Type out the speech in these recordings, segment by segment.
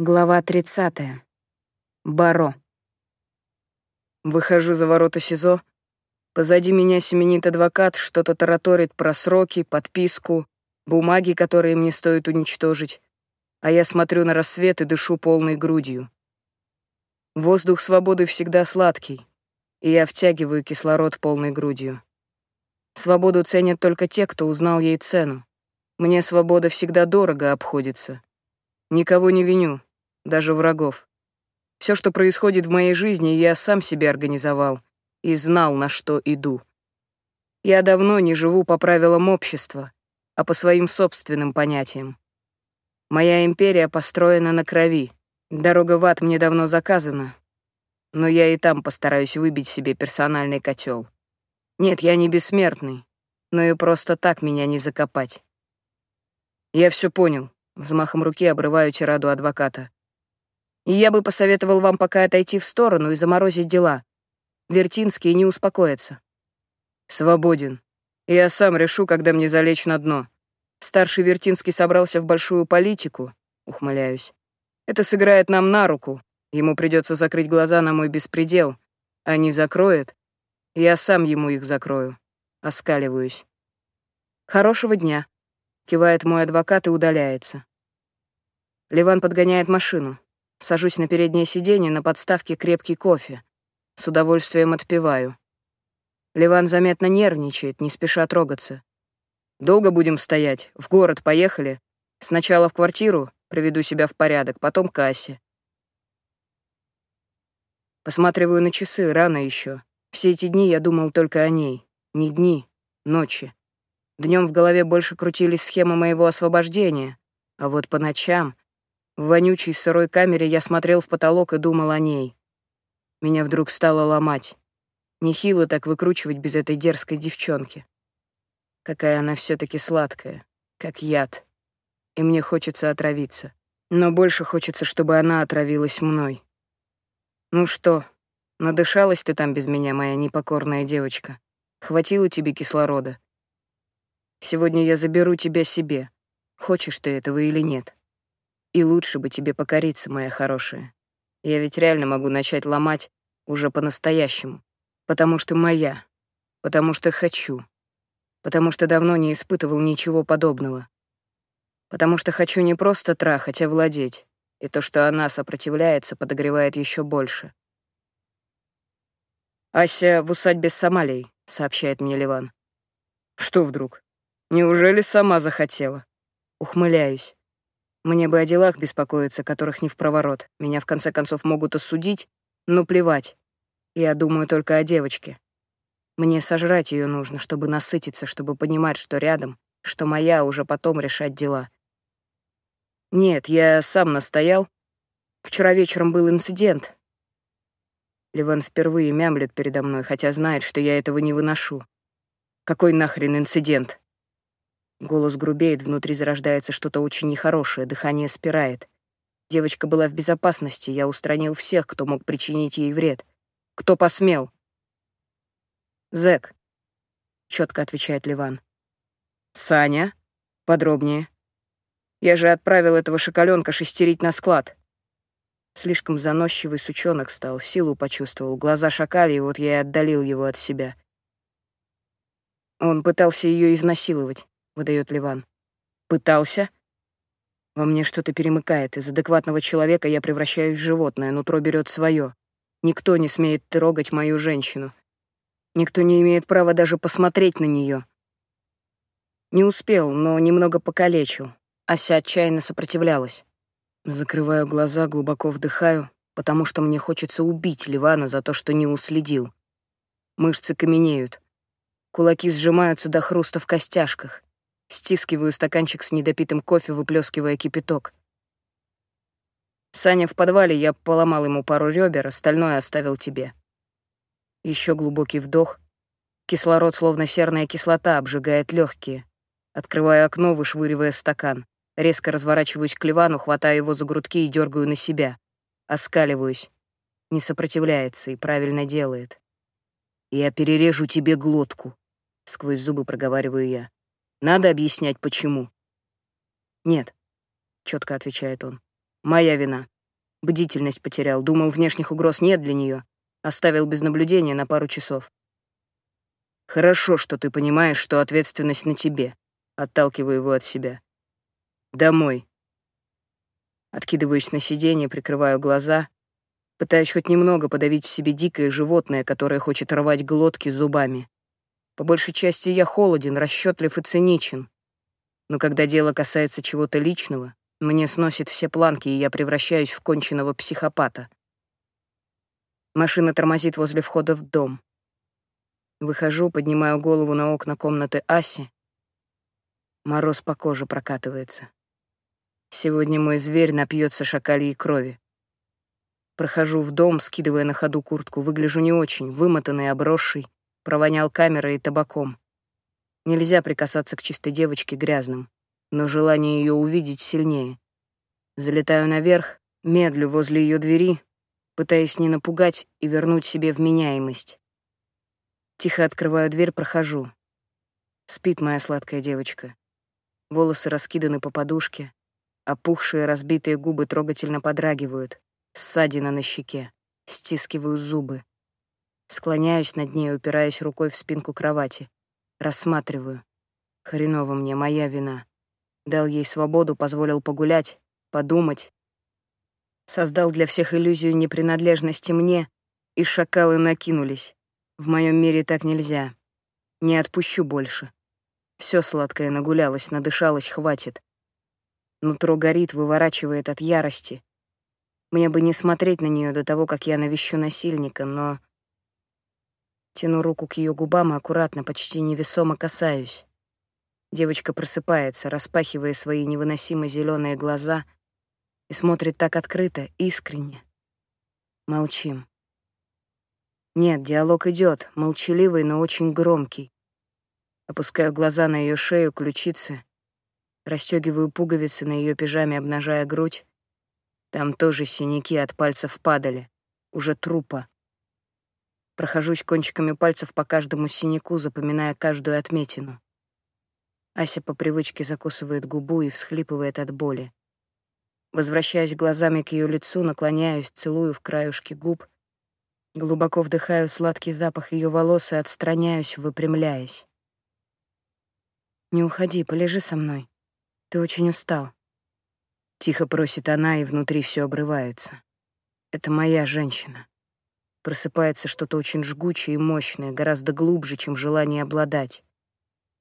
Глава 30. Баро. Выхожу за ворота СИЗО. Позади меня семенит адвокат, что-то тараторит про сроки, подписку, бумаги, которые мне стоит уничтожить. А я смотрю на рассвет и дышу полной грудью. Воздух свободы всегда сладкий, и я втягиваю кислород полной грудью. Свободу ценят только те, кто узнал ей цену. Мне свобода всегда дорого обходится. Никого не виню, даже врагов. Все, что происходит в моей жизни, я сам себе организовал и знал, на что иду. Я давно не живу по правилам общества, а по своим собственным понятиям. Моя империя построена на крови. Дорога в ад мне давно заказана, но я и там постараюсь выбить себе персональный котел. Нет, я не бессмертный, но и просто так меня не закопать. Я все понял. Взмахом руки обрываю тираду адвоката. И я бы посоветовал вам пока отойти в сторону и заморозить дела. Вертинский не успокоится. Свободен. Я сам решу, когда мне залечь на дно. Старший Вертинский собрался в большую политику, ухмыляюсь. Это сыграет нам на руку. Ему придется закрыть глаза на мой беспредел. А не закроет, я сам ему их закрою. Оскаливаюсь. Хорошего дня. Кивает мой адвокат и удаляется. Ливан подгоняет машину. Сажусь на переднее сиденье, на подставке крепкий кофе. С удовольствием отпиваю. Ливан заметно нервничает, не спеша трогаться. «Долго будем стоять? В город поехали? Сначала в квартиру, приведу себя в порядок, потом к кассе». Посматриваю на часы, рано еще. Все эти дни я думал только о ней. Не дни, ночи. Днем в голове больше крутились схемы моего освобождения, а вот по ночам в вонючей сырой камере я смотрел в потолок и думал о ней. Меня вдруг стало ломать. Нехило так выкручивать без этой дерзкой девчонки. Какая она все таки сладкая, как яд. И мне хочется отравиться. Но больше хочется, чтобы она отравилась мной. Ну что, надышалась ты там без меня, моя непокорная девочка? Хватило тебе кислорода? Сегодня я заберу тебя себе. Хочешь ты этого или нет? И лучше бы тебе покориться, моя хорошая. Я ведь реально могу начать ломать уже по-настоящему. Потому что моя. Потому что хочу. Потому что давно не испытывал ничего подобного. Потому что хочу не просто трахать, а владеть. И то, что она сопротивляется, подогревает еще больше. «Ася в усадьбе с Сомалией», — сообщает мне Ливан. «Что вдруг? Неужели сама захотела?» Ухмыляюсь. Мне бы о делах беспокоиться, которых не в проворот. Меня в конце концов могут осудить, но плевать. Я думаю только о девочке. Мне сожрать ее нужно, чтобы насытиться, чтобы понимать, что рядом, что моя уже потом решать дела. Нет, я сам настоял. Вчера вечером был инцидент. Ливан впервые мямлет передо мной, хотя знает, что я этого не выношу. Какой нахрен инцидент? Голос грубеет, внутри зарождается что-то очень нехорошее, дыхание спирает. Девочка была в безопасности, я устранил всех, кто мог причинить ей вред. Кто посмел? Зэк, четко отвечает Ливан. Саня? Подробнее. Я же отправил этого шоколенка шестерить на склад. Слишком заносчивый сучонок стал, силу почувствовал, глаза шакали, и вот я и отдалил его от себя. Он пытался ее изнасиловать выдает Ливан. Пытался? Во мне что-то перемыкает. Из адекватного человека я превращаюсь в животное, нутро берет свое. Никто не смеет трогать мою женщину. Никто не имеет права даже посмотреть на нее. Не успел, но немного покалечил. Ася отчаянно сопротивлялась. Закрываю глаза, глубоко вдыхаю, потому что мне хочется убить Ливана за то, что не уследил. Мышцы каменеют. Кулаки сжимаются до хруста в костяшках. Стискиваю стаканчик с недопитым кофе, выплескивая кипяток. Саня в подвале, я поломал ему пару ребер, остальное оставил тебе. Еще глубокий вдох. Кислород, словно серная кислота, обжигает легкие. Открываю окно, вышвыривая стакан. Резко разворачиваюсь к Ливану, хватаю его за грудки и дергаю на себя. Оскаливаюсь. Не сопротивляется и правильно делает. «Я перережу тебе глотку», — сквозь зубы проговариваю я. Надо объяснять, почему. Нет, четко отвечает он. Моя вина. Бдительность потерял, думал, внешних угроз нет для нее. Оставил без наблюдения на пару часов. Хорошо, что ты понимаешь, что ответственность на тебе. Отталкиваю его от себя. Домой. Откидываюсь на сиденье, прикрываю глаза, пытаюсь хоть немного подавить в себе дикое животное, которое хочет рвать глотки зубами. По большей части я холоден, расчетлив и циничен. Но когда дело касается чего-то личного, мне сносит все планки, и я превращаюсь в конченного психопата. Машина тормозит возле входа в дом. Выхожу, поднимаю голову на окна комнаты Аси. Мороз по коже прокатывается. Сегодня мой зверь напьется шакалей крови. Прохожу в дом, скидывая на ходу куртку. Выгляжу не очень, вымотанный, обросший. Провонял камерой и табаком. Нельзя прикасаться к чистой девочке грязным, но желание ее увидеть сильнее. Залетаю наверх, медлю возле ее двери, пытаясь не напугать и вернуть себе вменяемость. Тихо открываю дверь, прохожу. Спит моя сладкая девочка. Волосы раскиданы по подушке, опухшие разбитые губы трогательно подрагивают, ссадина на щеке, стискиваю зубы. Склоняюсь над ней, упираясь рукой в спинку кровати. Рассматриваю. Хреново мне, моя вина. Дал ей свободу, позволил погулять, подумать. Создал для всех иллюзию непринадлежности мне, и шакалы накинулись. В моем мире так нельзя. Не отпущу больше. Все сладкое нагулялось, надышалось, хватит. Нутро горит, выворачивает от ярости. Мне бы не смотреть на нее до того, как я навещу насильника, но Тяну руку к ее губам и аккуратно, почти невесомо касаюсь. Девочка просыпается, распахивая свои невыносимо зеленые глаза и смотрит так открыто, искренне. Молчим. Нет, диалог идет, молчаливый, но очень громкий. Опускаю глаза на ее шею, ключицы, расстегиваю пуговицы на ее пижаме, обнажая грудь. Там тоже синяки от пальцев падали, уже трупа. Прохожусь кончиками пальцев по каждому синяку, запоминая каждую отметину. Ася по привычке закусывает губу и всхлипывает от боли. Возвращаюсь глазами к ее лицу, наклоняюсь, целую в краюшки губ, глубоко вдыхаю сладкий запах ее волос и отстраняюсь, выпрямляясь. «Не уходи, полежи со мной. Ты очень устал». Тихо просит она, и внутри все обрывается. Это моя женщина. Просыпается что-то очень жгучее и мощное, гораздо глубже, чем желание обладать.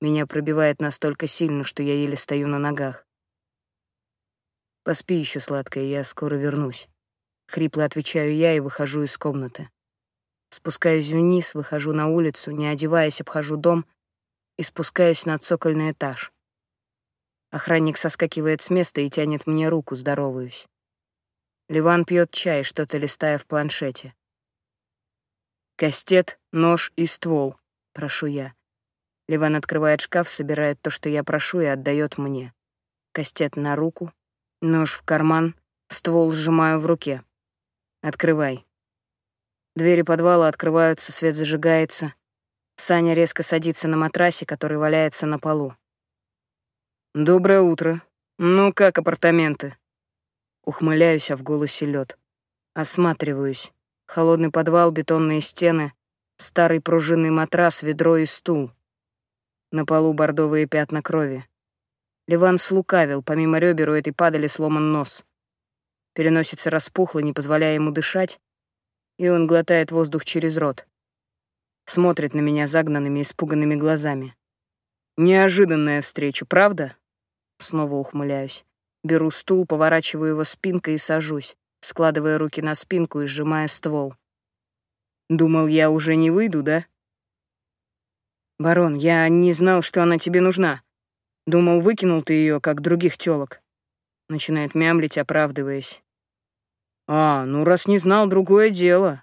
Меня пробивает настолько сильно, что я еле стою на ногах. «Поспи еще, сладкая, я скоро вернусь». Хрипло отвечаю я и выхожу из комнаты. Спускаюсь вниз, выхожу на улицу, не одеваясь, обхожу дом и спускаюсь на цокольный этаж. Охранник соскакивает с места и тянет мне руку, здороваюсь. Ливан пьет чай, что-то листая в планшете. Кастет, нож и ствол, прошу я. Ливан открывает шкаф, собирает то, что я прошу, и отдает мне. Кастет на руку, нож в карман, ствол сжимаю в руке. Открывай. Двери подвала открываются, свет зажигается. Саня резко садится на матрасе, который валяется на полу. «Доброе утро. Ну, как апартаменты?» Ухмыляюсь, а в голосе лед. Осматриваюсь. Холодный подвал, бетонные стены, старый пружинный матрас, ведро и стул. На полу бордовые пятна крови. Ливан слукавил, помимо ребер у этой падали сломан нос. Переносится распухло, не позволяя ему дышать, и он глотает воздух через рот. Смотрит на меня загнанными, испуганными глазами. Неожиданная встреча, правда? Снова ухмыляюсь. Беру стул, поворачиваю его спинкой и сажусь складывая руки на спинку и сжимая ствол. «Думал, я уже не выйду, да?» «Барон, я не знал, что она тебе нужна. Думал, выкинул ты ее, как других тёлок». Начинает мямлить, оправдываясь. «А, ну раз не знал, другое дело».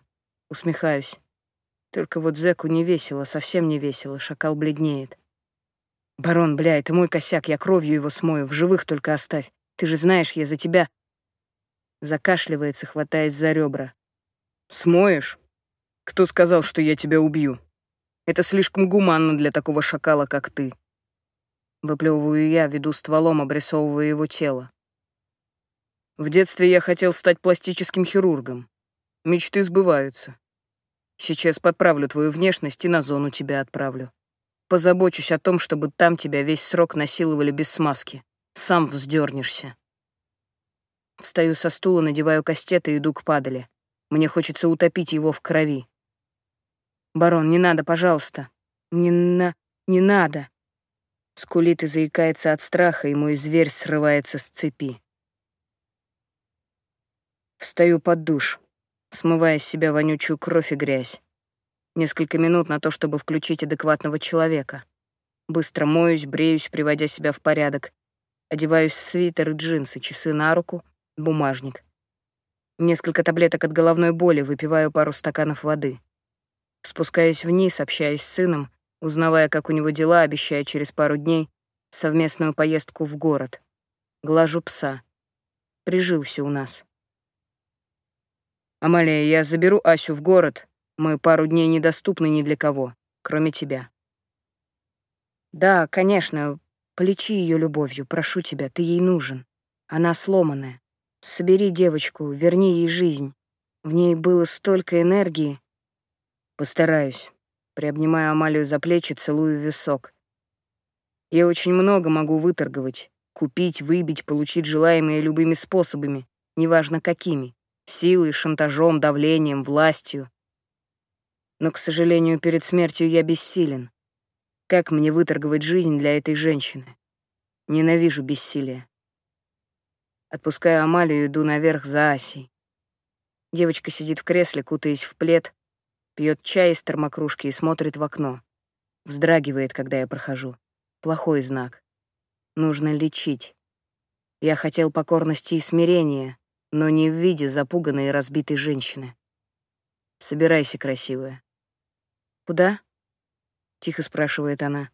Усмехаюсь. Только вот зэку не весело, совсем не весело, шакал бледнеет. «Барон, бля, это мой косяк, я кровью его смою, в живых только оставь. Ты же знаешь, я за тебя...» Закашливается, хватаясь за ребра. «Смоешь? Кто сказал, что я тебя убью? Это слишком гуманно для такого шакала, как ты». Выплевываю я, веду стволом, обрисовывая его тело. В детстве я хотел стать пластическим хирургом. Мечты сбываются. Сейчас подправлю твою внешность и на зону тебя отправлю. Позабочусь о том, чтобы там тебя весь срок насиловали без смазки. Сам вздернешься. Встаю со стула, надеваю кастет и иду к падали. Мне хочется утопить его в крови. «Барон, не надо, пожалуйста. Не на... не надо!» Скулит и заикается от страха, и мой зверь срывается с цепи. Встаю под душ, смывая с себя вонючую кровь и грязь. Несколько минут на то, чтобы включить адекватного человека. Быстро моюсь, бреюсь, приводя себя в порядок. Одеваюсь в свитер и джинсы, часы на руку, бумажник. Несколько таблеток от головной боли, выпиваю пару стаканов воды. Спускаюсь вниз, общаюсь с сыном, узнавая, как у него дела, обещая через пару дней совместную поездку в город. Глажу пса. Прижился у нас. «Амалия, я заберу Асю в город. Мы пару дней недоступны ни для кого, кроме тебя». «Да, конечно. Полечи ее любовью, прошу тебя, ты ей нужен. Она сломанная. Собери девочку, верни ей жизнь. В ней было столько энергии». «Постараюсь». Приобнимаю Амалию за плечи, целую в висок. «Я очень много могу выторговать, купить, выбить, получить желаемое любыми способами, неважно какими. Силой, шантажом, давлением, властью. Но, к сожалению, перед смертью я бессилен. Как мне выторговать жизнь для этой женщины? Ненавижу бессилие. Отпускаю Амалию, иду наверх за Асей. Девочка сидит в кресле, кутаясь в плед, пьет чай из термокружки и смотрит в окно. Вздрагивает, когда я прохожу. Плохой знак. Нужно лечить. Я хотел покорности и смирения, но не в виде запуганной и разбитой женщины. Собирайся, красивая. Куда? Тихо спрашивает она.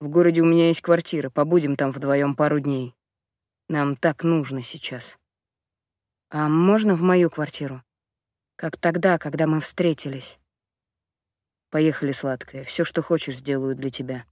В городе у меня есть квартира, побудем там вдвоем пару дней. Нам так нужно сейчас. А можно в мою квартиру? Как тогда, когда мы встретились. Поехали, сладкая. Все, что хочешь, сделаю для тебя.